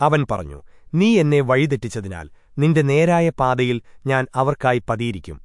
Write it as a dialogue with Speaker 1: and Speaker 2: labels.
Speaker 1: അവൻ പറഞ്ഞു നീ എന്നെ വഴിതെറ്റിച്ചതിനാൽ നിന്റെ നേരായ പാതയിൽ ഞാൻ അവർക്കായി പതിയിരിക്കും.